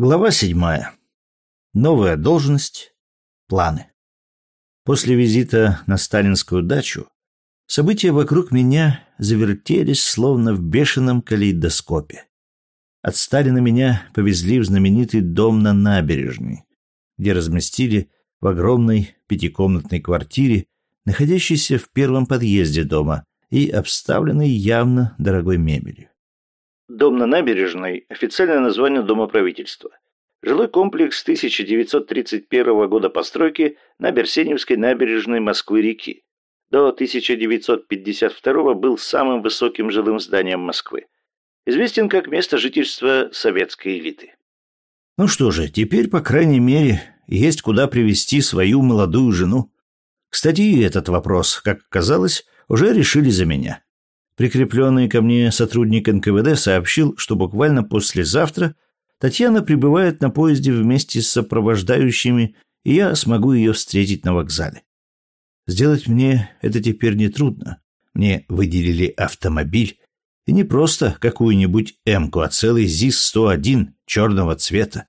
Глава седьмая. Новая должность. Планы. После визита на сталинскую дачу события вокруг меня завертелись словно в бешеном калейдоскопе. От Сталина меня повезли в знаменитый дом на набережной, где разместили в огромной пятикомнатной квартире, находящейся в первом подъезде дома и обставленной явно дорогой мебелью. Дом на набережной – официальное название Дома правительства. Жилой комплекс 1931 года постройки на Берсеневской набережной Москвы-реки. До 1952 был самым высоким жилым зданием Москвы. Известен как место жительства советской элиты. Ну что же, теперь, по крайней мере, есть куда привести свою молодую жену. Кстати, этот вопрос, как оказалось, уже решили за меня. Прикрепленный ко мне сотрудник НКВД сообщил, что буквально послезавтра Татьяна прибывает на поезде вместе с сопровождающими, и я смогу ее встретить на вокзале. Сделать мне это теперь нетрудно. Мне выделили автомобиль, и не просто какую-нибудь «Эмку», а целый ЗИС-101 черного цвета.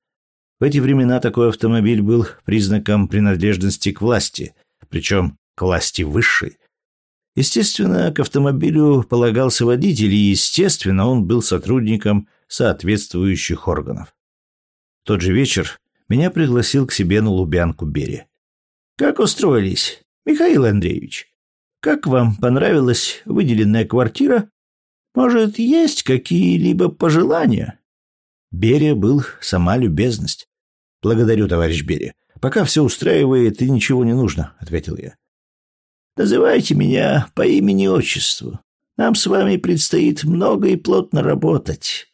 В эти времена такой автомобиль был признаком принадлежности к власти, причем к власти высшей. Естественно, к автомобилю полагался водитель, и, естественно, он был сотрудником соответствующих органов. В тот же вечер меня пригласил к себе на Лубянку Берия. «Как устроились, Михаил Андреевич? Как вам понравилась выделенная квартира? Может, есть какие-либо пожелания?» Берия был сама любезность. «Благодарю, товарищ Берия. Пока все устраивает и ничего не нужно», — ответил я. Называйте меня по имени-отчеству. Нам с вами предстоит много и плотно работать.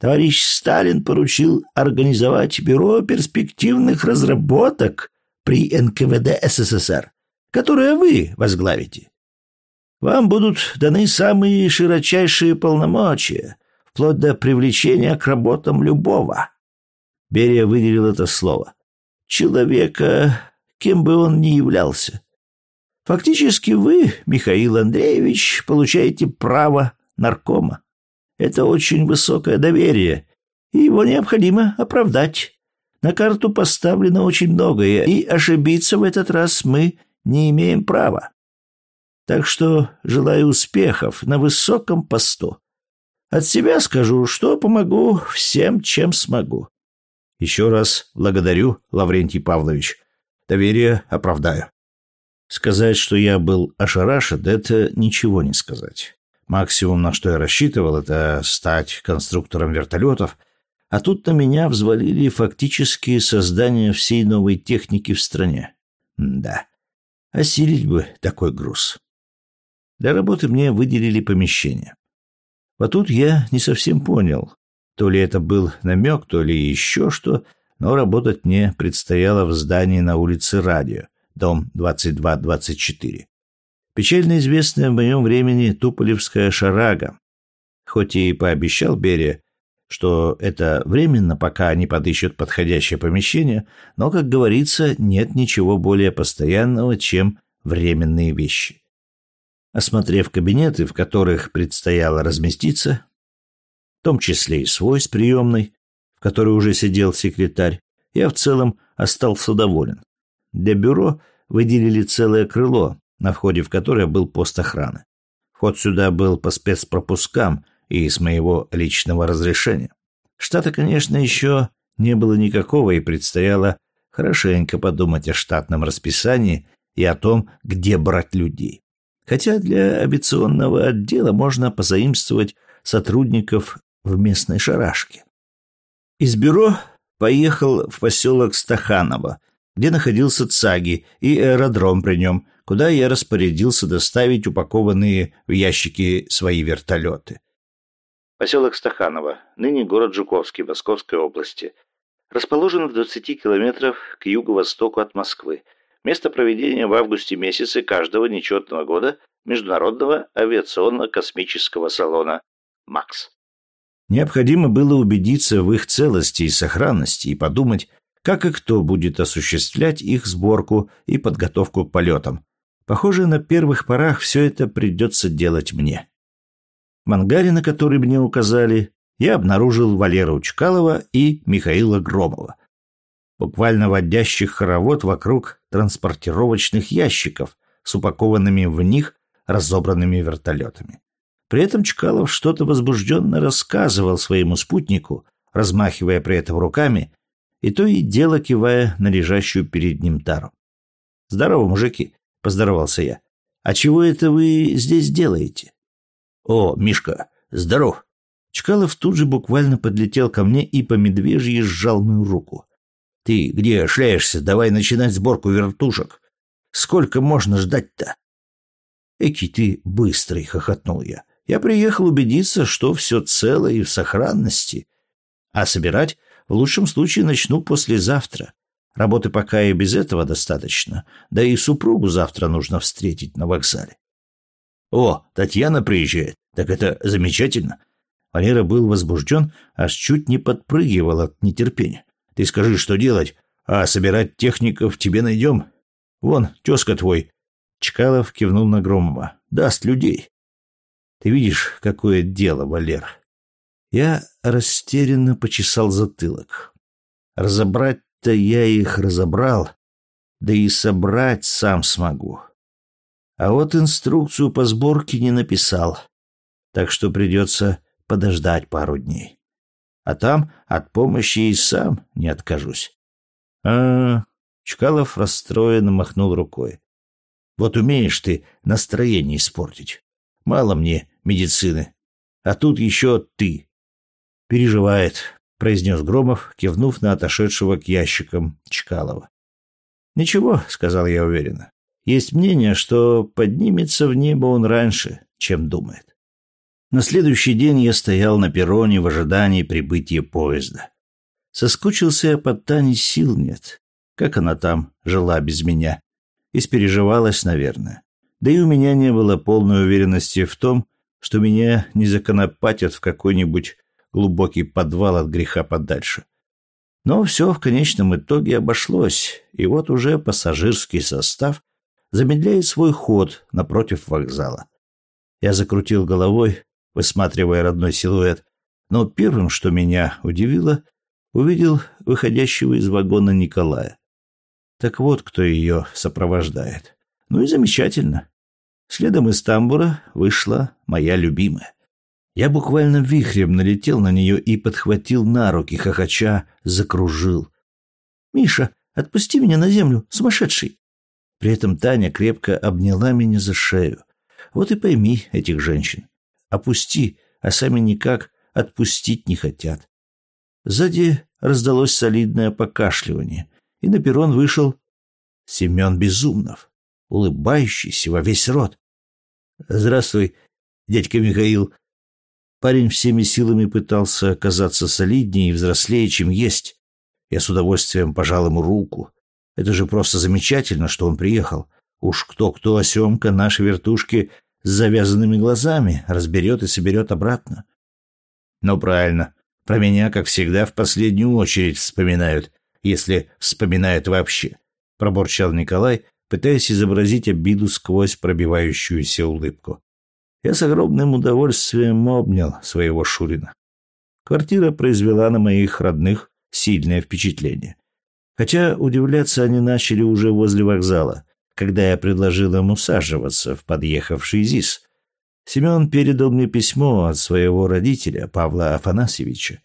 Товарищ Сталин поручил организовать бюро перспективных разработок при НКВД СССР, которое вы возглавите. Вам будут даны самые широчайшие полномочия, вплоть до привлечения к работам любого. Берия выделил это слово. Человека, кем бы он ни являлся. Фактически вы, Михаил Андреевич, получаете право наркома. Это очень высокое доверие, и его необходимо оправдать. На карту поставлено очень многое, и ошибиться в этот раз мы не имеем права. Так что желаю успехов на высоком посту. От себя скажу, что помогу всем, чем смогу. Еще раз благодарю, Лаврентий Павлович. Доверие оправдаю. Сказать, что я был ошарашен, это ничего не сказать. Максимум, на что я рассчитывал, это стать конструктором вертолетов, а тут на меня взвалили фактически создание всей новой техники в стране. М да, осилить бы такой груз. Для работы мне выделили помещение. Вот тут я не совсем понял, то ли это был намек, то ли еще что, но работать мне предстояло в здании на улице Радио, дом 2224. Печально известная в моем времени Туполевская шарага. Хоть и пообещал Берия, что это временно, пока они подыщут подходящее помещение, но, как говорится, нет ничего более постоянного, чем временные вещи. Осмотрев кабинеты, в которых предстояло разместиться, в том числе и свой с приемной, в которой уже сидел секретарь, я в целом остался доволен. Для бюро выделили целое крыло, на входе в которое был пост охраны. Вход сюда был по спецпропускам и с моего личного разрешения. Штата, конечно, еще не было никакого, и предстояло хорошенько подумать о штатном расписании и о том, где брать людей. Хотя для авиационного отдела можно позаимствовать сотрудников в местной шарашке. Из бюро поехал в поселок Стаханово, где находился ЦАГИ и аэродром при нем, куда я распорядился доставить упакованные в ящики свои вертолеты. Поселок Стаханово, ныне город Жуковский, Московской области. Расположен в 20 километрах к юго-востоку от Москвы. Место проведения в августе месяце каждого нечетного года Международного авиационно-космического салона «МАКС». Необходимо было убедиться в их целости и сохранности и подумать, как и кто будет осуществлять их сборку и подготовку к полетам. Похоже, на первых порах все это придется делать мне. В ангаре, на который мне указали, я обнаружил Валеру Чкалова и Михаила Громова, буквально водящих хоровод вокруг транспортировочных ящиков с упакованными в них разобранными вертолетами. При этом Чкалов что-то возбужденно рассказывал своему спутнику, размахивая при этом руками и то и дело кивая на лежащую перед ним тару. «Здорово, мужики!» — поздоровался я. «А чего это вы здесь делаете?» «О, Мишка, здоров!» Чкалов тут же буквально подлетел ко мне и по медвежьи сжал мою руку. «Ты где шляешься? Давай начинать сборку вертушек. Сколько можно ждать-то?» «Эки ты быстрый!» — хохотнул я. «Я приехал убедиться, что все цело и в сохранности. А собирать в лучшем случае начну послезавтра. Работы пока и без этого достаточно, да и супругу завтра нужно встретить на вокзале. О, Татьяна приезжает. Так это замечательно. Валера был возбужден, аж чуть не подпрыгивал от нетерпения. Ты скажи, что делать, а собирать техников тебе найдем. Вон, тезка твой. Чкалов кивнул на Громова. Даст людей. Ты видишь, какое дело, Валер. Я растерянно почесал затылок. Разобрать будто я их разобрал, да и собрать сам смогу. А вот инструкцию по сборке не написал, так что придется подождать пару дней. А там от помощи и сам не откажусь. А, Чкалов расстроенно махнул рукой. Вот умеешь ты настроение испортить. Мало мне медицины, а тут еще ты. Переживает, — произнес Громов, кивнув на отошедшего к ящикам Чкалова. «Ничего», — сказал я уверенно. «Есть мнение, что поднимется в небо он раньше, чем думает». На следующий день я стоял на перроне в ожидании прибытия поезда. Соскучился я под Таней, сил нет. Как она там жила без меня? Испереживалась, наверное. Да и у меня не было полной уверенности в том, что меня не законопатят в какой-нибудь глубокий подвал от греха подальше. Но все в конечном итоге обошлось, и вот уже пассажирский состав замедляет свой ход напротив вокзала. Я закрутил головой, высматривая родной силуэт, но первым, что меня удивило, увидел выходящего из вагона Николая. Так вот, кто ее сопровождает. Ну и замечательно. Следом из тамбура вышла моя любимая. Я буквально вихрем налетел на нее и подхватил на руки, хохоча, закружил. «Миша, отпусти меня на землю, сумасшедший!» При этом Таня крепко обняла меня за шею. Вот и пойми этих женщин. Опусти, а сами никак отпустить не хотят. Сзади раздалось солидное покашливание, и на перрон вышел Семен Безумнов, улыбающийся во весь рот. «Здравствуй, дядька Михаил», Парень всеми силами пытался казаться солиднее и взрослее, чем есть. Я с удовольствием пожал ему руку. Это же просто замечательно, что он приехал. Уж кто-кто, а Семка наши вертушки с завязанными глазами разберет и соберет обратно. Ну, правильно. Про меня, как всегда, в последнюю очередь вспоминают, если вспоминают вообще, — пробурчал Николай, пытаясь изобразить обиду сквозь пробивающуюся улыбку. Я с огромным удовольствием обнял своего Шурина. Квартира произвела на моих родных сильное впечатление. Хотя удивляться они начали уже возле вокзала, когда я предложил им усаживаться в подъехавший ЗИС. Семен передал мне письмо от своего родителя, Павла Афанасьевича.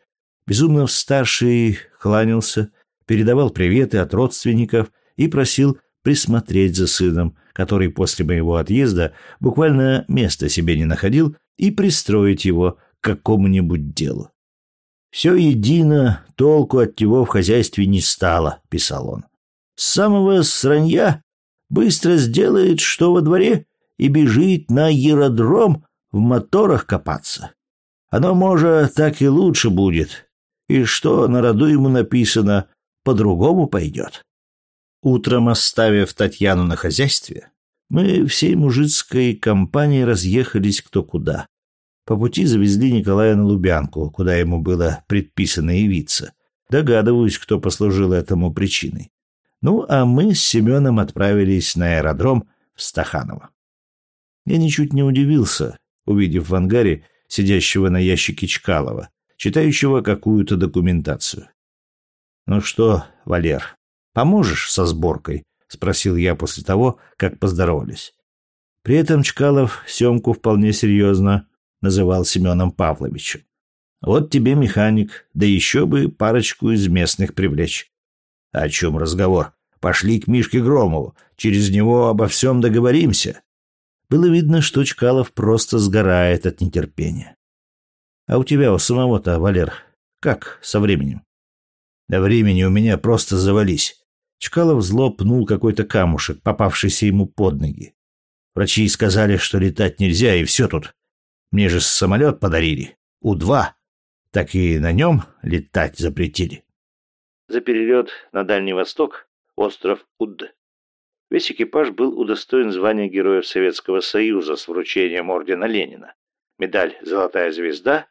Безумнов-старший кланялся, передавал приветы от родственников и просил присмотреть за сыном, который после моего отъезда буквально места себе не находил, и пристроить его к какому-нибудь делу. «Все едино, толку от него в хозяйстве не стало», — писал он. «С самого сранья быстро сделает, что во дворе, и бежит на аэродром в моторах копаться. Оно, может, так и лучше будет, и что на роду ему написано, по-другому пойдет». Утром, оставив Татьяну на хозяйстве, мы всей мужицкой компанией разъехались кто куда. По пути завезли Николая на Лубянку, куда ему было предписано явиться. Догадываюсь, кто послужил этому причиной. Ну, а мы с Семеном отправились на аэродром в Стаханово. Я ничуть не удивился, увидев в ангаре сидящего на ящике Чкалова, читающего какую-то документацию. «Ну что, Валер, поможешь со сборкой?» — спросил я после того, как поздоровались. При этом Чкалов Семку вполне серьезно называл Семеном Павловичем. «Вот тебе механик, да еще бы парочку из местных привлечь». «О чем разговор? Пошли к Мишке Громову, через него обо всем договоримся». Было видно, что Чкалов просто сгорает от нетерпения. «А у тебя у самого-то, Валер, как со временем?» «Да времени у меня просто завались». Чкалов зло пнул какой-то камушек, попавшийся ему под ноги. Врачи сказали, что летать нельзя, и все тут. Мне же самолет подарили. У-2. Так и на нем летать запретили. За перелет на Дальний Восток, остров Уд. Весь экипаж был удостоен звания Героев Советского Союза с вручением ордена Ленина. Медаль «Золотая звезда»,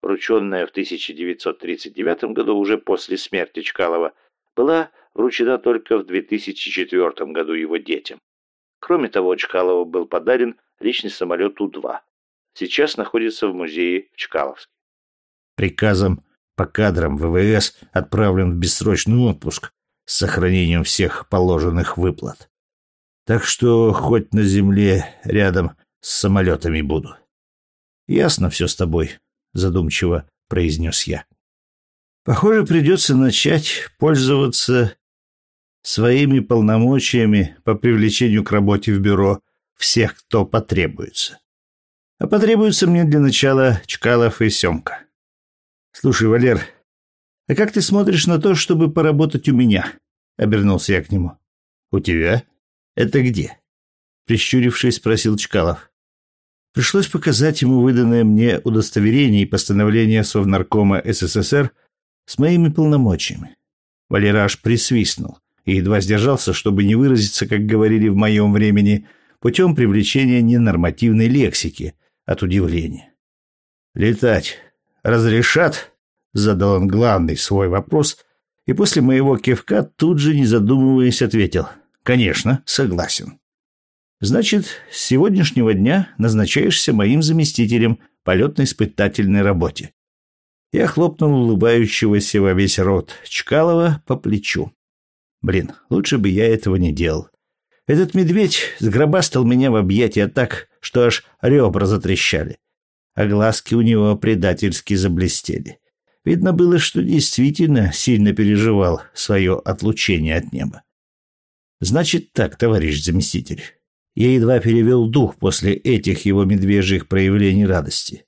врученная в 1939 году уже после смерти Чкалова, была вручена только в 2004 году его детям. Кроме того, Чкалову был подарен личный самолет У-2. Сейчас находится в музее в Чкаловске. Приказом по кадрам ВВС отправлен в бессрочный отпуск с сохранением всех положенных выплат. Так что хоть на земле рядом с самолетами буду. Ясно все с тобой, задумчиво произнес я. Похоже, придется начать пользоваться своими полномочиями по привлечению к работе в бюро всех, кто потребуется. А потребуется мне для начала Чкалов и Семка. Слушай, Валер, а как ты смотришь на то, чтобы поработать у меня? Обернулся я к нему. У тебя? Это где? Прищурившись, спросил Чкалов. Пришлось показать ему выданное мне удостоверение и постановление Совнаркома СССР с моими полномочиями. Валера присвистнул и едва сдержался, чтобы не выразиться, как говорили в моем времени, путем привлечения ненормативной лексики от удивления. «Летать разрешат?» — задал он главный свой вопрос, и после моего кивка тут же, не задумываясь, ответил. «Конечно, согласен». «Значит, с сегодняшнего дня назначаешься моим заместителем полетно-испытательной работе». Я хлопнул улыбающегося во весь рот Чкалова по плечу. Блин, лучше бы я этого не делал. Этот медведь сгробастал меня в объятия так, что аж ребра затрещали. А глазки у него предательски заблестели. Видно было, что действительно сильно переживал свое отлучение от неба. Значит так, товарищ заместитель. Я едва перевел дух после этих его медвежьих проявлений радости.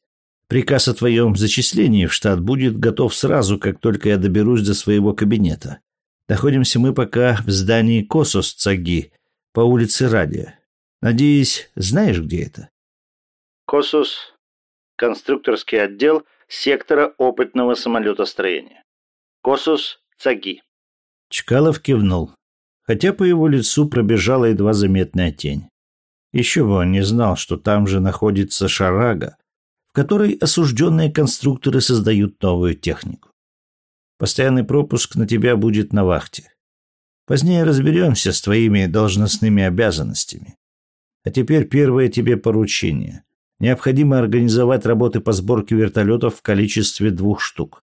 Приказ о твоем зачислении в штат будет готов сразу, как только я доберусь до своего кабинета. Находимся мы пока в здании Косос Цаги по улице Радия. Надеюсь, знаешь, где это? Косос – конструкторский отдел сектора опытного самолетостроения. Косос Цаги. Чкалов кивнул, хотя по его лицу пробежала едва заметная тень. Еще бы он не знал, что там же находится шарага, в которой осужденные конструкторы создают новую технику. Постоянный пропуск на тебя будет на вахте. Позднее разберемся с твоими должностными обязанностями. А теперь первое тебе поручение. Необходимо организовать работы по сборке вертолетов в количестве двух штук.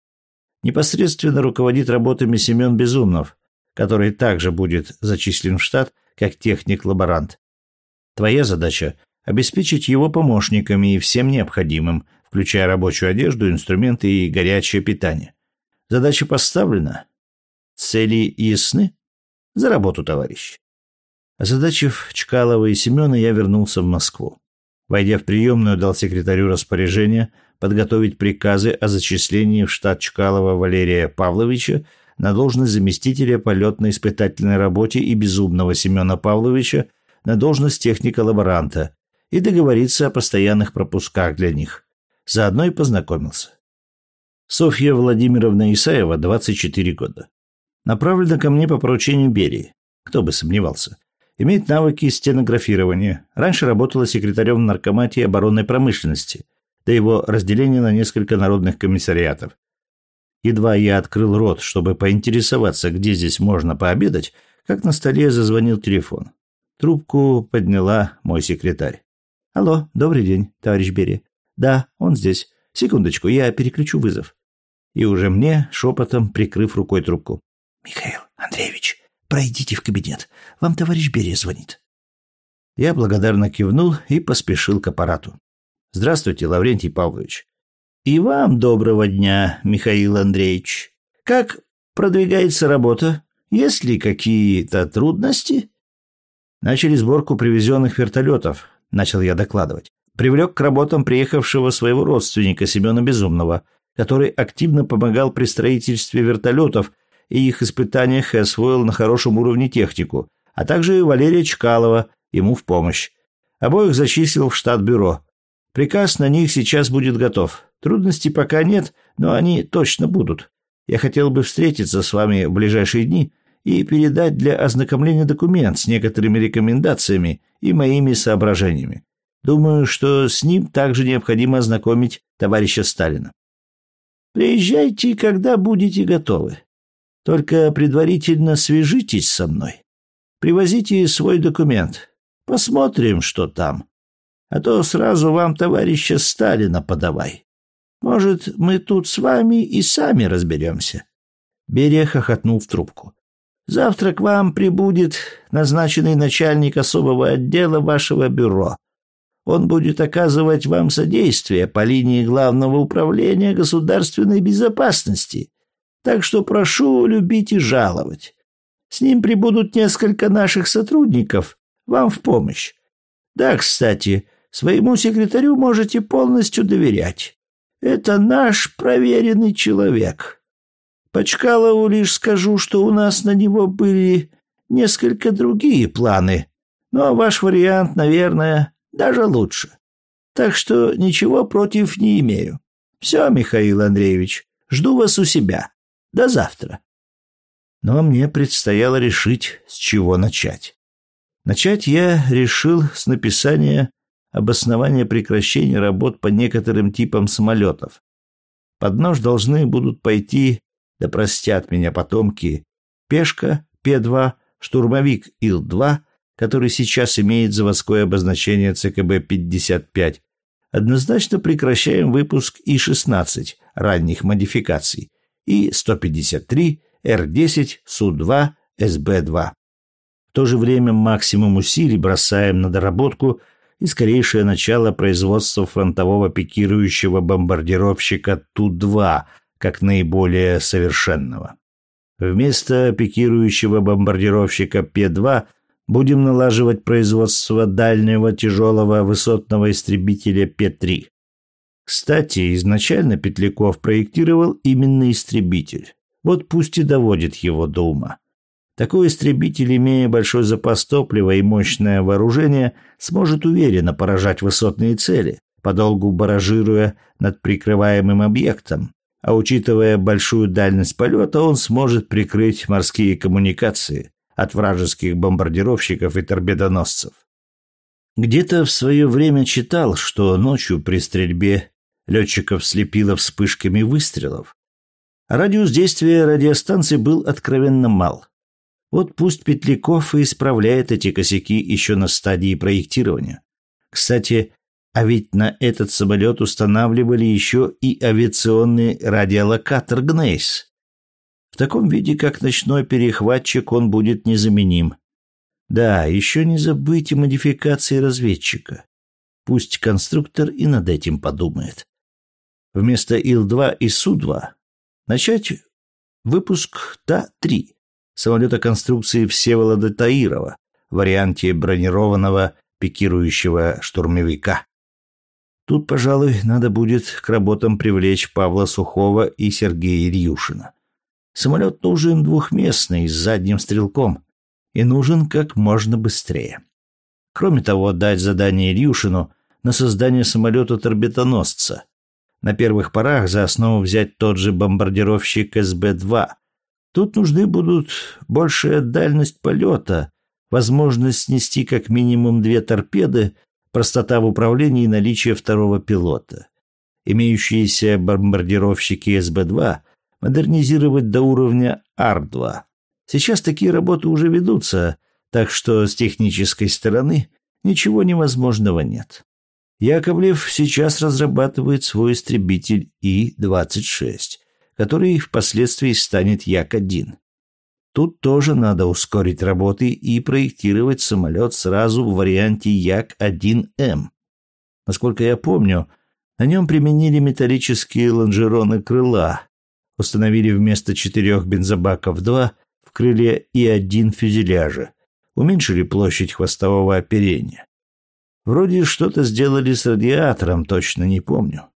Непосредственно руководит работами Семен Безумнов, который также будет зачислен в штат как техник-лаборант. Твоя задача – обеспечить его помощниками и всем необходимым, включая рабочую одежду, инструменты и горячее питание. Задача поставлена. Цели ясны? За работу, товарищ. Озадачив Чкалова и Семена, я вернулся в Москву. Войдя в приемную, дал секретарю распоряжение подготовить приказы о зачислении в штат Чкалова Валерия Павловича на должность заместителя полетно-испытательной работе и Безумного Семена Павловича на должность техника-лаборанта и договориться о постоянных пропусках для них. Заодно и познакомился. Софья Владимировна Исаева, 24 года. Направлена ко мне по поручению Берии. Кто бы сомневался. Имеет навыки стенографирования. Раньше работала секретарем в наркомате оборонной промышленности, до его разделения на несколько народных комиссариатов. Едва я открыл рот, чтобы поинтересоваться, где здесь можно пообедать, как на столе зазвонил телефон. Трубку подняла мой секретарь. «Алло, добрый день, товарищ Берия. Да, он здесь. Секундочку, я переключу вызов. и уже мне, шепотом, прикрыв рукой трубку. «Михаил Андреевич, пройдите в кабинет. Вам товарищ Берия звонит». Я благодарно кивнул и поспешил к аппарату. «Здравствуйте, Лаврентий Павлович». «И вам доброго дня, Михаил Андреевич. Как продвигается работа? Есть ли какие-то трудности?» Начали сборку привезенных вертолетов, начал я докладывать. Привлек к работам приехавшего своего родственника Семена Безумного, который активно помогал при строительстве вертолетов и их испытаниях и освоил на хорошем уровне технику, а также Валерия Чкалова, ему в помощь. Обоих зачислил в штат бюро. Приказ на них сейчас будет готов. Трудностей пока нет, но они точно будут. Я хотел бы встретиться с вами в ближайшие дни и передать для ознакомления документ с некоторыми рекомендациями и моими соображениями. Думаю, что с ним также необходимо ознакомить товарища Сталина. Приезжайте, когда будете готовы. Только предварительно свяжитесь со мной. Привозите свой документ. Посмотрим, что там. А то сразу вам товарища Сталина подавай. Может, мы тут с вами и сами разберемся. Берия хохотнул в трубку. Завтра к вам прибудет назначенный начальник особого отдела вашего бюро. Он будет оказывать вам содействие по линии Главного управления государственной безопасности. Так что прошу любить и жаловать. С ним прибудут несколько наших сотрудников вам в помощь. Да, кстати, своему секретарю можете полностью доверять. Это наш проверенный человек. По Чкалову лишь скажу, что у нас на него были несколько другие планы. Но ваш вариант, наверное, даже лучше. Так что ничего против не имею. Все, Михаил Андреевич, жду вас у себя. До завтра. Но мне предстояло решить, с чего начать. Начать я решил с написания обоснования прекращения работ по некоторым типам самолетов. Под нож должны будут пойти, да простят меня потомки, Пешка П-2, штурмовик Ил-2, который сейчас имеет заводское обозначение ЦКБ-55, однозначно прекращаем выпуск И-16 ранних модификаций и 153, Р-10, Су-2, СБ-2. В то же время максимум усилий бросаем на доработку и скорейшее начало производства фронтового пикирующего бомбардировщика Ту-2 как наиболее совершенного. Вместо пикирующего бомбардировщика П-2 будем налаживать производство дальнего тяжелого высотного истребителя П-3. Кстати, изначально Петляков проектировал именно истребитель. Вот пусть и доводит его до ума. Такой истребитель, имея большой запас топлива и мощное вооружение, сможет уверенно поражать высотные цели, подолгу баражируя над прикрываемым объектом, а учитывая большую дальность полета, он сможет прикрыть морские коммуникации от вражеских бомбардировщиков и торпедоносцев. Где-то в свое время читал, что ночью при стрельбе летчиков слепило вспышками выстрелов, Радиус действия радиостанции был откровенно мал. Вот пусть Петляков и исправляет эти косяки еще на стадии проектирования. Кстати, а ведь на этот самолет устанавливали еще и авиационный радиолокатор «Гнейс». В таком виде, как ночной перехватчик, он будет незаменим. Да, еще не забыть модификации разведчика. Пусть конструктор и над этим подумает. Вместо Ил-2 и Су-2 Начать выпуск Та-3 самолета конструкции Всеволода Таирова варианте бронированного пикирующего штурмовика. Тут, пожалуй, надо будет к работам привлечь Павла Сухого и Сергея Ильюшина. Самолет нужен двухместный, с задним стрелком, и нужен как можно быстрее. Кроме того, дать задание Ильюшину на создание самолета-торбетоносца, на первых порах за основу взять тот же бомбардировщик СБ-2. Тут нужны будут большая дальность полета, возможность снести как минимум две торпеды, простота в управлении и наличие второго пилота. Имеющиеся бомбардировщики СБ-2 модернизировать до уровня Ар-2. Сейчас такие работы уже ведутся, так что с технической стороны ничего невозможного нет. Яковлев сейчас разрабатывает свой истребитель И-26, который впоследствии станет Як-1. Тут тоже надо ускорить работы и проектировать самолет сразу в варианте Як-1М. Насколько я помню, на нем применили металлические лонжероны крыла, установили вместо четырех бензобаков два в крыле и один фюзеляжа, уменьшили площадь хвостового оперения. Вроде что-то сделали с радиатором, точно не помню.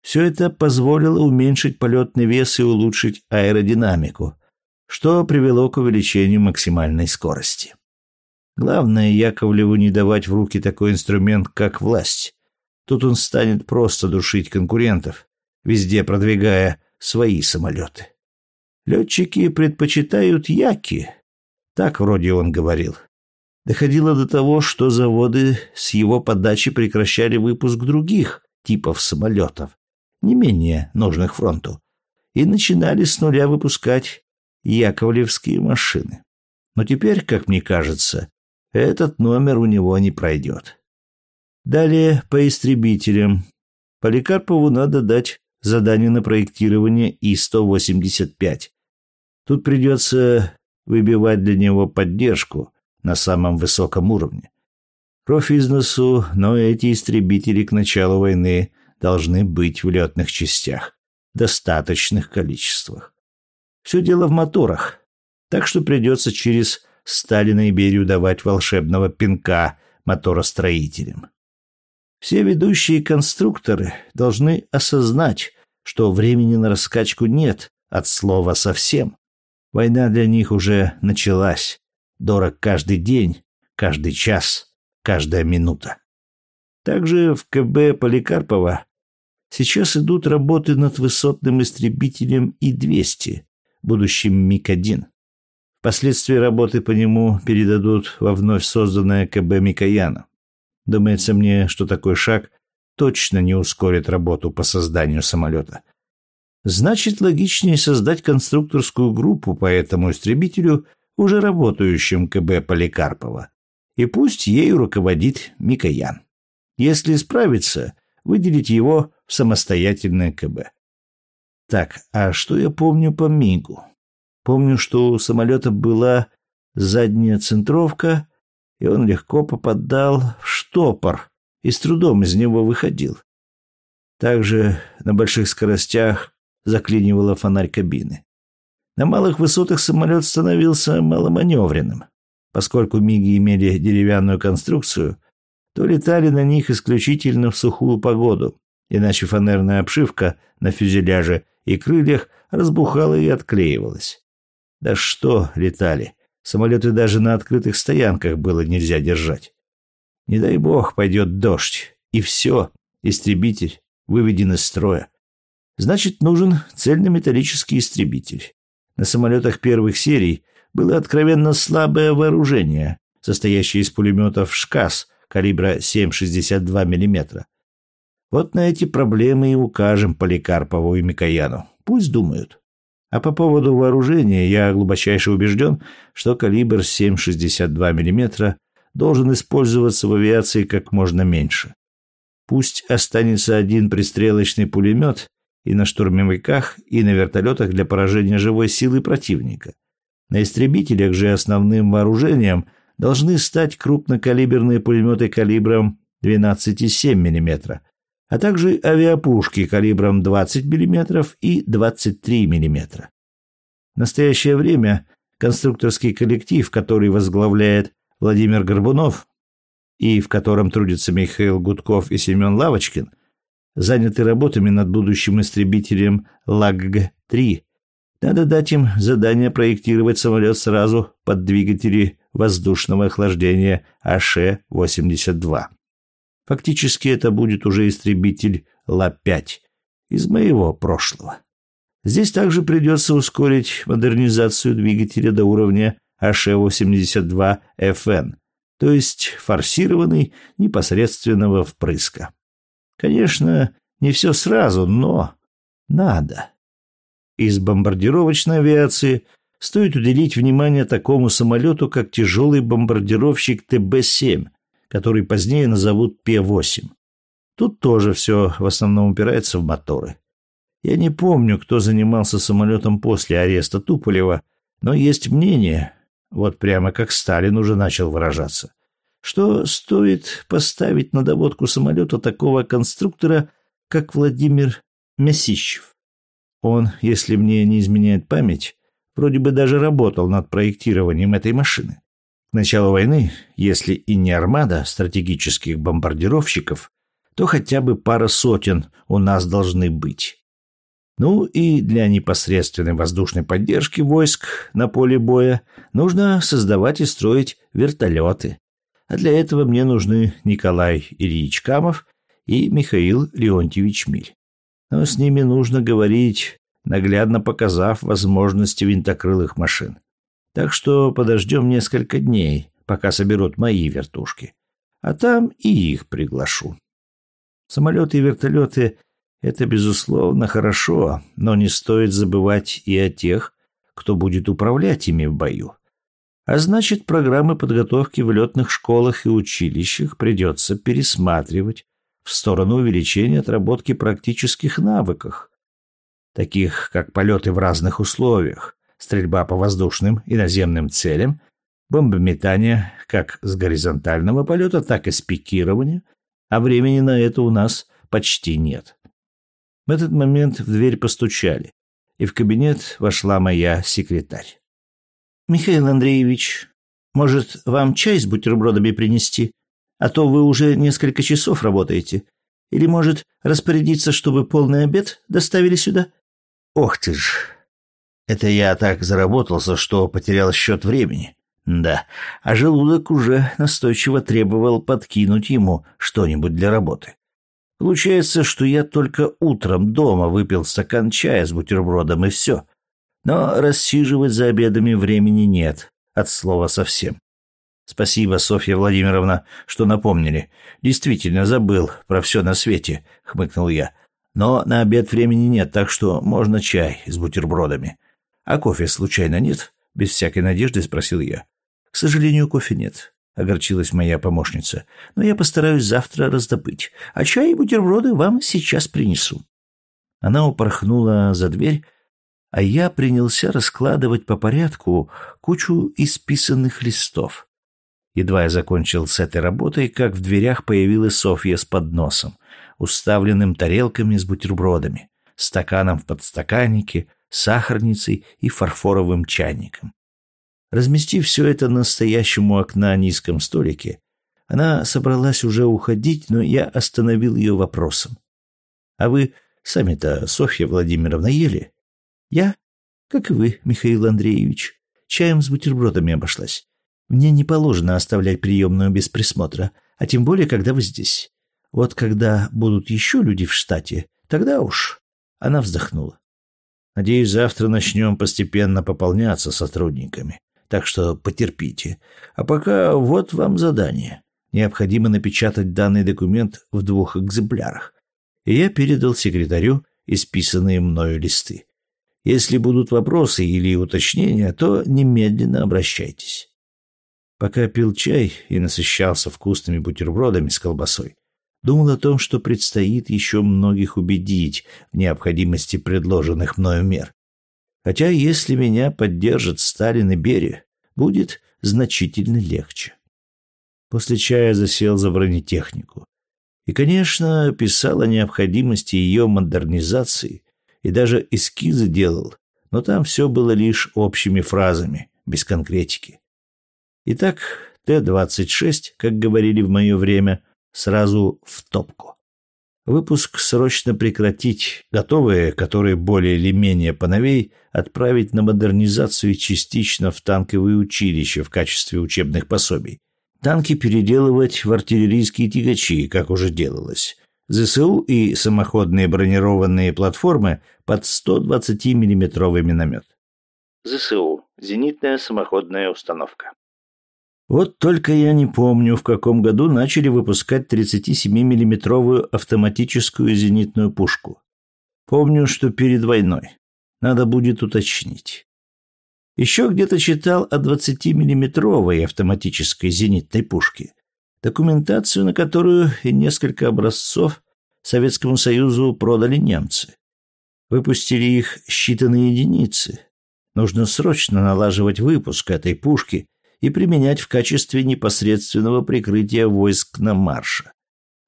Все это позволило уменьшить полетный вес и улучшить аэродинамику, что привело к увеличению максимальной скорости. Главное Яковлеву не давать в руки такой инструмент, как власть. Тут он станет просто душить конкурентов, везде продвигая свои самолеты. Летчики предпочитают Яки, так вроде он говорил. Доходило до того, что заводы с его подачи прекращали выпуск других типов самолетов, не менее нужных фронту, и начинали с нуля выпускать яковлевские машины. Но теперь, как мне кажется, этот номер у него не пройдет. Далее по истребителям. Поликарпову надо дать задание на проектирование И-185. Тут придется выбивать для него поддержку на самом высоком уровне. Кровь из носу, но эти истребители к началу войны должны быть в летных частях, достаточных количествах. Все дело в моторах, так что придется через Сталина и Берию давать волшебного пинка моторостроителям. Все ведущие конструкторы должны осознать, что времени на раскачку нет от слова совсем. Война для них уже началась. Дорог каждый день, каждый час, каждая минута. Также в КБ Поликарпова сейчас идут работы над высотным истребителем И-200, будущим МиГ-1. Впоследствии работы по нему передадут во вновь созданное КБ Микояна. Думается мне, что такой шаг точно не ускорит работу по созданию самолета. Значит, логичнее создать конструкторскую группу по этому истребителю, уже работающим КБ Поликарпова. И пусть ею руководит Микоян. Если справится, выделить его в самостоятельное КБ. Так, а что я помню по МИГу? Помню, что у самолета была задняя центровка, и он легко попадал в штопор и с трудом из него выходил. Также на больших скоростях заклинивала фонарь кабины. На малых высотах самолет становился маломаневренным. Поскольку МиГи имели деревянную конструкцию, то летали на них исключительно в сухую погоду, иначе фанерная обшивка на фюзеляже и крыльях разбухала и отклеивалась. Да что летали, Самолеты даже на открытых стоянках было нельзя держать. Не дай бог пойдет дождь, и все, истребитель выведен из строя. Значит, нужен цельнометаллический истребитель. На самолетах первых серий было откровенно слабое вооружение, состоящее из пулеметов «ШКАС» калибра 7,62 мм. Вот на эти проблемы и укажем Поликарпову и Микояну. Пусть думают. А по поводу вооружения я глубочайше убежден, что калибр 7,62 мм должен использоваться в авиации как можно меньше. Пусть останется один пристрелочный пулемет и на штурмовиках, и на вертолетах для поражения живой силы противника. На истребителях же основным вооружением должны стать крупнокалиберные пулеметы калибром 12,7 мм, а также авиапушки калибром 20 мм и 23 мм. В настоящее время конструкторский коллектив, который возглавляет Владимир Горбунов и в котором трудятся Михаил Гудков и Семен Лавочкин, заняты работами над будущим истребителем ЛАГ-3. Надо дать им задание проектировать самолет сразу под двигатели воздушного охлаждения АШ-82. Фактически это будет уже истребитель Ла-5 из моего прошлого. Здесь также придется ускорить модернизацию двигателя до уровня АШ-82ФН, то есть форсированный непосредственного впрыска. Конечно, не все сразу, но надо. Из бомбардировочной авиации стоит уделить внимание такому самолету, как тяжелый бомбардировщик ТБ-7, который позднее назовут П-8. Тут тоже все в основном упирается в моторы. Я не помню, кто занимался самолетом после ареста Туполева, но есть мнение, вот прямо как Сталин уже начал выражаться, что стоит поставить на доводку самолета такого конструктора, как Владимир Мясищев. Он, если мне не изменяет память, вроде бы даже работал над проектированием этой машины. К началу войны, если и не армада стратегических бомбардировщиков, то хотя бы пара сотен у нас должны быть. Ну и для непосредственной воздушной поддержки войск на поле боя нужно создавать и строить вертолеты. А для этого мне нужны Николай Ильич Камов и Михаил Леонтьевич Миль. Но с ними нужно говорить, наглядно показав возможности винтокрылых машин. Так что подождем несколько дней, пока соберут мои вертушки. А там и их приглашу. Самолеты и вертолеты это, безусловно, хорошо, но не стоит забывать и о тех, кто будет управлять ими в бою. А значит, программы подготовки в летных школах и училищах придется пересматривать в сторону увеличения отработки практических навыков, таких как полеты в разных условиях, стрельба по воздушным и наземным целям, бомбометание как с горизонтального полета, так и с пикирования, а времени на это у нас почти нет. В этот момент в дверь постучали, и в кабинет вошла моя секретарь. «Михаил Андреевич, может, вам чай с бутербродами принести? А то вы уже несколько часов работаете. Или, может, распорядиться, чтобы полный обед доставили сюда?» «Ох ты ж! Это я так заработался, что потерял счет времени. Да, а желудок уже настойчиво требовал подкинуть ему что-нибудь для работы. Получается, что я только утром дома выпил стакан чая с бутербродом и все. Но рассиживать за обедами времени нет, от слова совсем. Спасибо, Софья Владимировна, что напомнили. Действительно забыл про все на свете, хмыкнул я. Но на обед времени нет, так что можно чай с бутербродами. А кофе случайно нет? Без всякой надежды спросил я. К сожалению, кофе нет огорчилась моя помощница. «Но я постараюсь завтра раздобыть, а чай и бутерброды вам сейчас принесу». Она упорхнула за дверь, а я принялся раскладывать по порядку кучу исписанных листов. Едва я закончил с этой работой, как в дверях появилась Софья с подносом, уставленным тарелками с бутербродами, стаканом в подстаканнике, сахарницей и фарфоровым чайником. Разместив все это на стоящему окна низком столике, она собралась уже уходить, но я остановил ее вопросом. «А вы сами-то, Софья Владимировна, ели?» «Я, как и вы, Михаил Андреевич, чаем с бутербродами обошлась. Мне не положено оставлять приемную без присмотра, а тем более, когда вы здесь. Вот когда будут еще люди в штате, тогда уж...» Она вздохнула. «Надеюсь, завтра начнем постепенно пополняться сотрудниками так что потерпите. А пока вот вам задание. Необходимо напечатать данный документ в двух экземплярах. И я передал секретарю исписанные мною листы. Если будут вопросы или уточнения, то немедленно обращайтесь. Пока пил чай и насыщался вкусными бутербродами с колбасой, думал о том, что предстоит еще многих убедить в необходимости предложенных мною мер. Хотя если меня поддержат Сталин и Берия, будет значительно легче. После чая засел за бронетехнику. И, конечно, писал о необходимости ее модернизации и даже эскизы делал, но там все было лишь общими фразами, без конкретики. Итак, Т-26, как говорили в мое время, сразу в топку. Выпуск срочно прекратить, готовые, которые более или менее поновей, отправить на модернизацию частично в танковые училища в качестве учебных пособий. Танки переделывать в артиллерийские тягачи, как уже делалось. ЗСУ и самоходные бронированные платформы под 120 миллиметровый миномет. ЗСУ. Зенитная самоходная установка. Вот только я не помню, в каком году начали выпускать 37-миллиметровую автоматическую зенитную пушку. Помню, что перед войной. Надо будет уточнить. Еще где-то читал о 20-миллиметровой автоматической зенитной пушке, документацию на которую и несколько образцов Советскому Союзу продали немцы. Выпустили их считанные единицы. Нужно срочно налаживать выпуск этой пушки и применять в качестве непосредственного прикрытия войск на марше.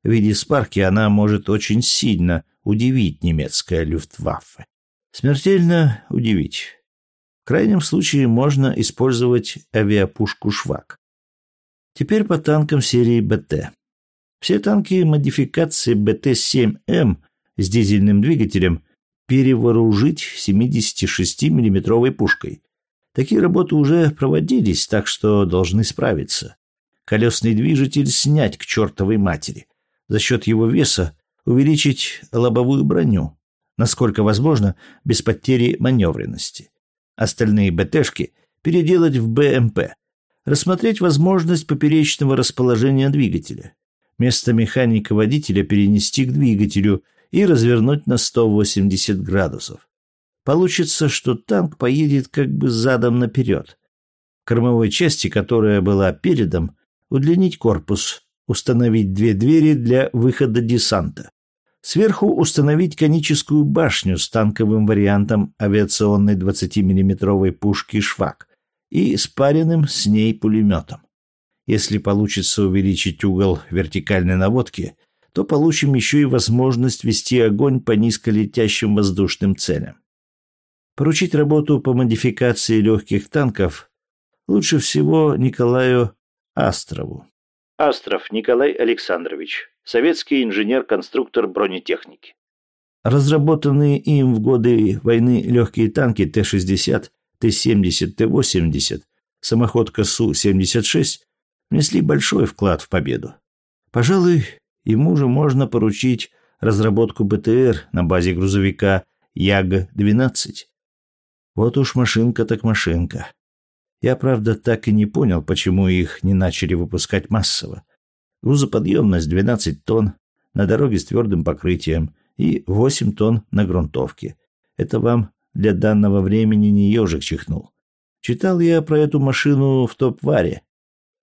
В виде спарки она может очень сильно удивить немецкое люфтваффе. Смертельно удивить. В крайнем случае можно использовать авиапушку «Швак». Теперь по танкам серии БТ. Все танки модификации БТ-7М с дизельным двигателем перевооружить 76 миллиметровой пушкой. Такие работы уже проводились, так что должны справиться. Колесный движитель снять к чертовой матери. За счет его веса увеличить лобовую броню, насколько возможно, без потери маневренности. Остальные БТшки переделать в БМП. Рассмотреть возможность поперечного расположения двигателя. Место механика-водителя перенести к двигателю и развернуть на 180 градусов. Получится, что танк поедет как бы задом наперед. В кормовой части, которая была передом, удлинить корпус, установить две двери для выхода десанта. Сверху установить коническую башню с танковым вариантом авиационной 20-мм пушки «Швак» и спаренным с ней пулеметом. Если получится увеличить угол вертикальной наводки, то получим еще и возможность вести огонь по низколетящим воздушным целям. Поручить работу по модификации легких танков лучше всего Николаю Астрову. Астров Николай Александрович, советский инженер-конструктор бронетехники. Разработанные им в годы войны легкие танки Т-60, Т-70, Т-80, самоходка Су-76 внесли большой вклад в победу. Пожалуй, ему же можно поручить разработку БТР на базе грузовика Як-12. Вот уж машинка так машинка. Я, правда, так и не понял, почему их не начали выпускать массово. Грузоподъемность 12 тонн на дороге с твердым покрытием и 8 тонн на грунтовке. Это вам для данного времени не ежик чихнул. Читал я про эту машину в топ-варе.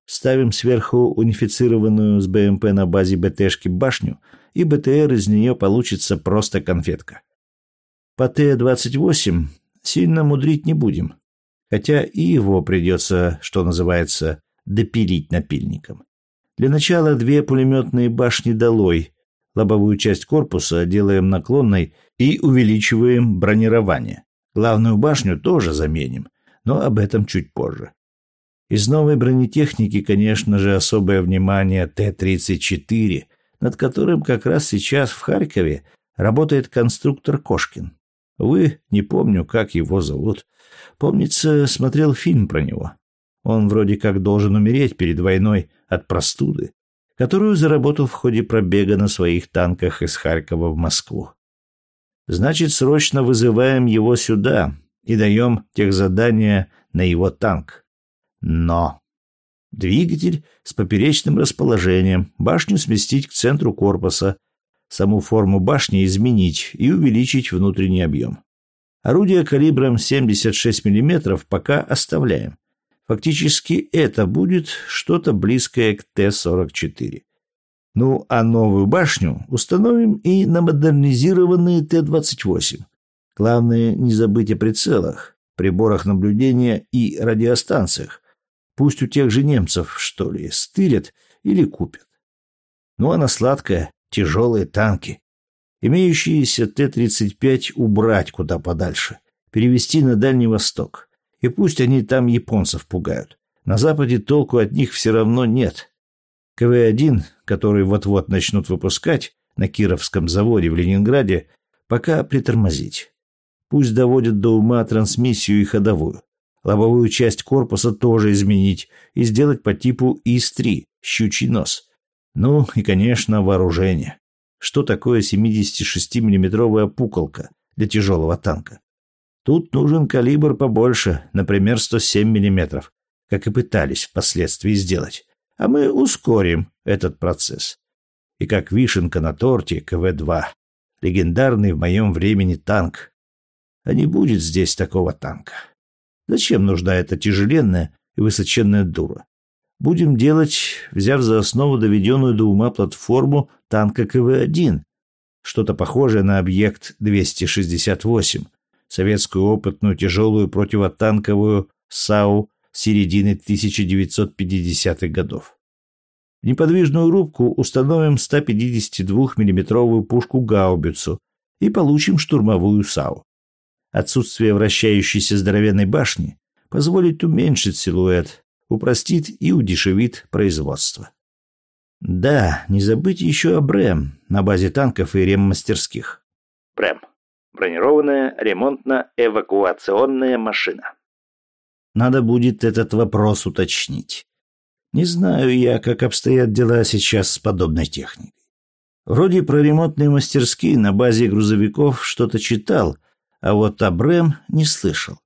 Ставим сверху унифицированную с БМП на базе БТшки башню, и БТР из нее получится просто конфетка. По Т-28 сильно мудрить не будем, хотя и его придется, что называется, допилить напильником. Для начала две пулеметные башни долой, лобовую часть корпуса делаем наклонной и увеличиваем бронирование. Главную башню тоже заменим, но об этом чуть позже. Из новой бронетехники, конечно же, особое внимание Т-34, над которым как раз сейчас в Харькове работает конструктор Кошкин. Вы, не помню, как его зовут. Помнится, смотрел фильм про него. Он вроде как должен умереть перед войной от простуды, которую заработал в ходе пробега на своих танках из Харькова в Москву. Значит, срочно вызываем его сюда и даем тех задания на его танк. Но двигатель с поперечным расположением, башню сместить к центру корпуса, саму форму башни изменить и увеличить внутренний объем. Орудие калибром 76 мм пока оставляем. Фактически это будет что-то близкое к Т-44. Ну, а новую башню установим и на модернизированные Т-28. Главное не забыть о прицелах, приборах наблюдения и радиостанциях. Пусть у тех же немцев, что ли, стырят или купят. Ну, а на сладкое тяжелые танки. Имеющиеся Т-35 убрать куда подальше, перевести на Дальний Восток. И пусть они там японцев пугают. На Западе толку от них все равно нет. КВ-1, который вот-вот начнут выпускать на Кировском заводе в Ленинграде, пока притормозить. Пусть доводят до ума трансмиссию и ходовую. Лобовую часть корпуса тоже изменить и сделать по типу ИС-3, щучий нос. Ну и, конечно, вооружение. Что такое 76 миллиметровая пуколка для тяжелого танка? Тут нужен калибр побольше, например, 107 миллиметров, как и пытались впоследствии сделать. А мы ускорим этот процесс. И как вишенка на торте КВ-2. Легендарный в моем времени танк. А не будет здесь такого танка. Зачем нужна эта тяжеленная и высоченная дура? Будем делать, взяв за основу доведенную до ума платформу танка КВ-1. что-то похожее на объект 268, советскую опытную тяжелую противотанковую САУ середины 1950-х годов. В неподвижную рубку установим 152 миллиметровую пушку-гаубицу и получим штурмовую САУ. Отсутствие вращающейся здоровенной башни позволит уменьшить силуэт, упростит и удешевит производство. Да, не забыть еще о БРЭМ на базе танков и реммастерских. БРЭМ. Бронированная ремонтно-эвакуационная машина. Надо будет этот вопрос уточнить. Не знаю я, как обстоят дела сейчас с подобной техникой. Вроде про ремонтные мастерские на базе грузовиков что-то читал, а вот о БРЭМ не слышал.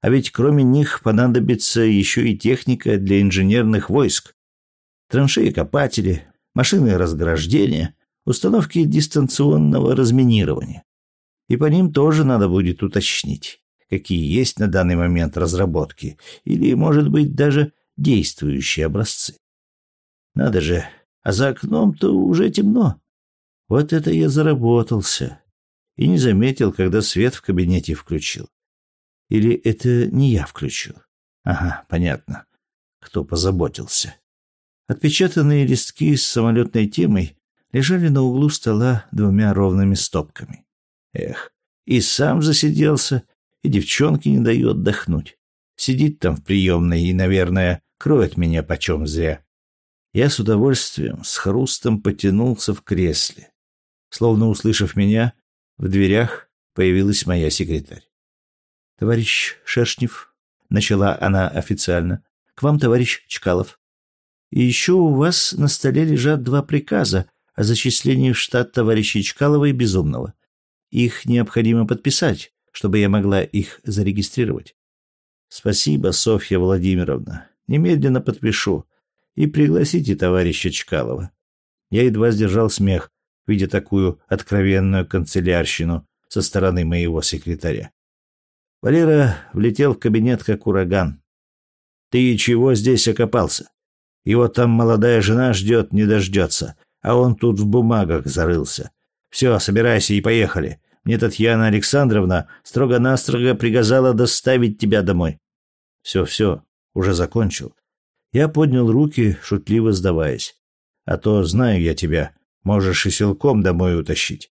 А ведь кроме них понадобится еще и техника для инженерных войск. Траншеи-копатели, машины разграждения, установки дистанционного разминирования. И по ним тоже надо будет уточнить какие есть на данный момент разработки, или, может быть, даже действующие образцы. Надо же, а за окном-то уже темно. Вот это я заработался. И не заметил, когда свет в кабинете включил. Или это не я включил? Ага, понятно. Кто позаботился. Отпечатанные листки с самолетной темой лежали на углу стола двумя ровными стопками. Эх, и сам засиделся, и девчонке не даю отдохнуть. Сидит там в приемной и, наверное, кроет меня почем зря. Я с удовольствием, с хрустом потянулся в кресле. Словно услышав меня, в дверях появилась моя секретарь. «Товарищ Шершнев», — начала она официально, — «к вам, товарищ Чкалов. И еще у вас на столе лежат два приказа о зачислении в штат товарища Чкалова и Безумного. Их необходимо подписать, чтобы я могла их зарегистрировать. Спасибо, Софья Владимировна. Немедленно подпишу. И пригласите товарища Чкалова. Я едва сдержал смех, видя такую откровенную канцелярщину со стороны моего секретаря. Валера влетел в кабинет как ураган. «Ты чего здесь окопался? Его там молодая жена ждет, не дождется, а он тут в бумагах зарылся. Все, собирайся и поехали. Мне Татьяна Александровна строго-настрого приказала доставить тебя домой. Все, все, уже закончил. Я поднял руки, шутливо сдаваясь. А то знаю я тебя, можешь и силком домой утащить.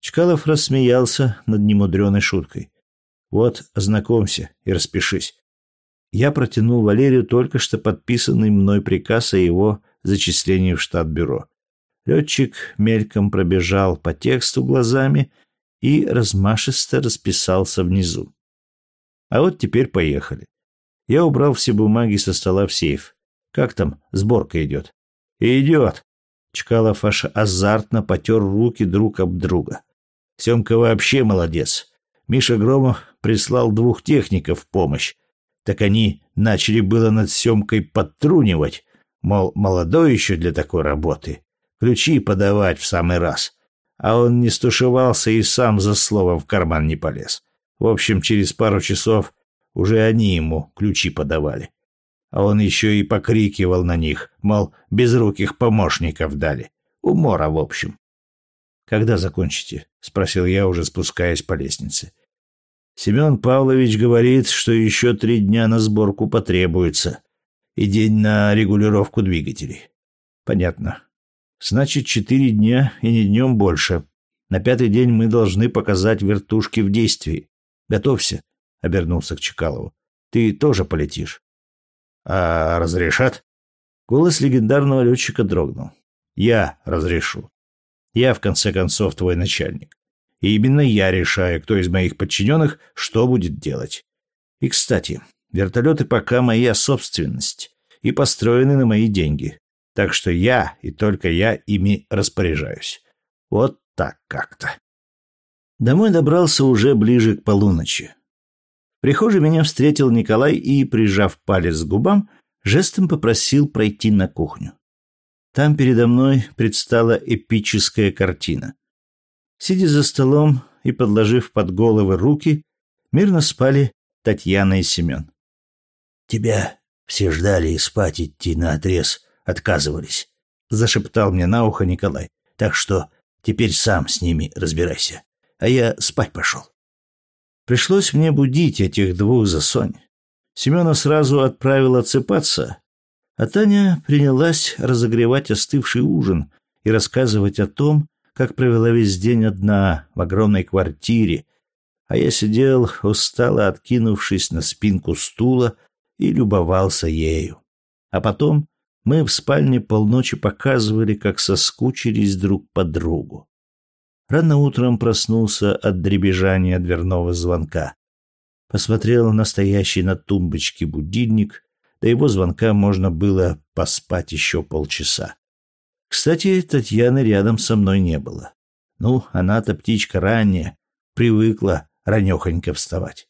Чкалов рассмеялся над немудреной шуткой. Вот, ознакомься и распишись. Я протянул Валерию только что подписанный мной приказ о его зачислении в штат бюро. Летчик мельком пробежал по тексту глазами и размашисто расписался внизу. А вот теперь поехали. Я убрал все бумаги со стола в сейф. Как там сборка идет? Идет. Чкалов аж азартно потер руки друг об друга. Семка вообще молодец. Миша Громов прислал двух техников в помощь. Так они начали было над Семкой подтрунивать, мол, молодой еще для такой работы. Ключи подавать в самый раз а он не стушевался и сам за словом в карман не полез. В общем, через пару часов уже они ему ключи подавали. А он еще и покрикивал на них, мол, безруких помощников дали. Умора, в общем. «Когда закончите?» — спросил я, уже спускаясь по лестнице. Семен Павлович говорит, что еще три дня на сборку потребуется и день на регулировку двигателей. Понятно. Значит, четыре дня и не днем больше. На пятый день мы должны показать вертушки в действии. Готовься, — обернулся к Чекалову. Ты тоже полетишь. А разрешат? Голос легендарного летчика дрогнул. Я разрешу. Я, в конце концов, твой начальник. И именно я решаю, кто из моих подчиненных что будет делать. И, кстати, вертолеты пока моя собственность и построены на мои деньги так что я и только я ими распоряжаюсь. Вот так как-то. Домой добрался уже ближе к полуночи. В прихожей меня встретил Николай и, прижав палец к губам, жестом попросил пройти на кухню. Там передо мной предстала эпическая картина. Сидя за столом и подложив под головы руки, мирно спали Татьяна и Семен. «Тебя все ждали и спать идти на отрез», отказывались, зашептал мне на ухо Николай. Так что Теперь сам с ними разбирайся. А я спать пошел. Пришлось мне будить этих двух за Сонь. Семена сразу отправил отсыпаться, а Таня принялась разогревать остывший ужин и рассказывать о том, как провела весь день одна в огромной квартире, а я сидел, устало откинувшись на спинку стула, и любовался ею. А потом мы в спальне полночи показывали, как соскучились друг по другу. Рано утром проснулся от дребезжания дверного звонка. Посмотрел на стоящий на тумбочке будильник, до его звонка можно было поспать еще полчаса. Кстати, Татьяны рядом со мной не было. Ну, она-то птичка ранняя, привыкла ранехонько вставать.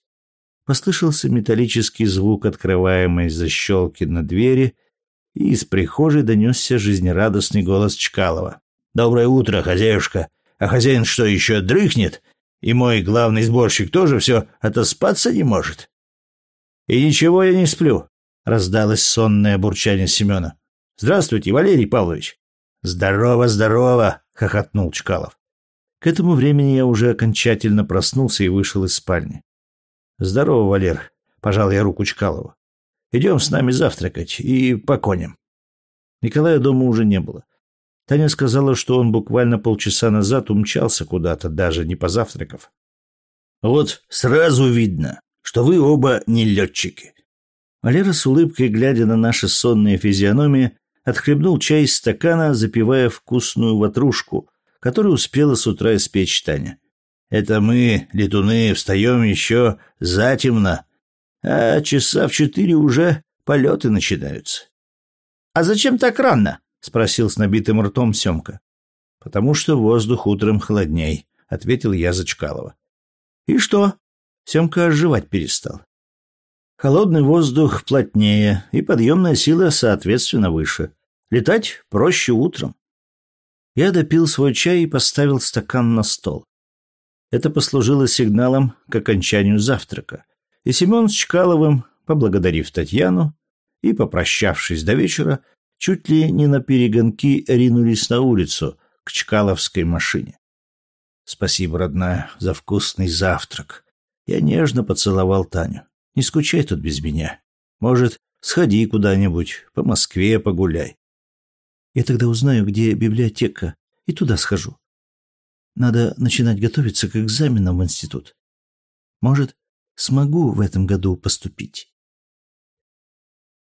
Послышался металлический звук открываемой защелки на двери, и из прихожей донесся жизнерадостный голос Чкалова. «Доброе утро, хозяюшка! А хозяин что, еще дрыхнет? И мой главный сборщик тоже все отоспаться не может?» «И ничего я не сплю», — раздалось сонное бурчание Семена. «Здравствуйте, Валерий Павлович!» «Здорово, здорово!» — хохотнул Чкалов. К этому времени я уже окончательно проснулся и вышел из спальни. «Здорово, Валер!» — пожал я руку Чкалову. «Идем с нами завтракать и по коням». Николая дома уже не было. Таня сказала, что он буквально полчаса назад умчался куда-то, даже не позавтракав. «Вот сразу видно, что вы оба не летчики». Валера с улыбкой, глядя на наши сонные физиономии, отхлебнул чай из стакана, запивая вкусную ватрушку, которую успела с утра испечь Таня. «Это мы, летуны, встаем еще затемно, а часа в четыре уже полеты начинаются». «А зачем так рано?» — спросил с набитым ртом Семка. «Потому что воздух утром холодней», — ответил я за Чкалова. «И что?» — Семка оживать перестал. Холодный воздух плотнее, и подъемная сила, соответственно, выше. Летать проще утром. Я допил свой чай и поставил стакан на стол. Это послужило сигналом к окончанию завтрака. И Семен с Чкаловым, поблагодарив Татьяну и попрощавшись до вечера, чуть ли не на перегонки ринулись на улицу к Чкаловской машине. Спасибо, родная, за вкусный завтрак. Я нежно поцеловал Таню. Не скучай тут без меня. Может, сходи куда-нибудь, по Москве погуляй. Я тогда узнаю, где библиотека, и туда схожу. Надо начинать готовиться к экзаменам в институт. Может, смогу в этом году поступить.